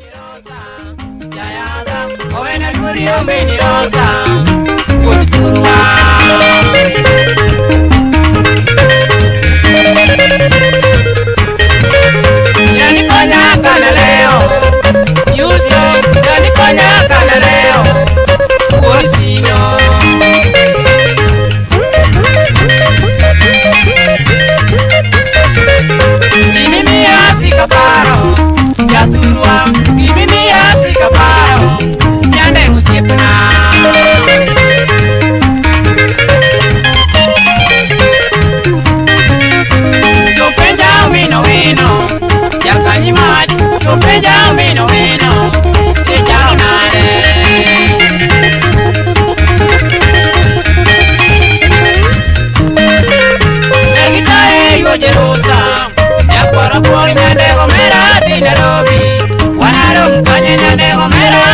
mentirosa, o en el murió mentirosa.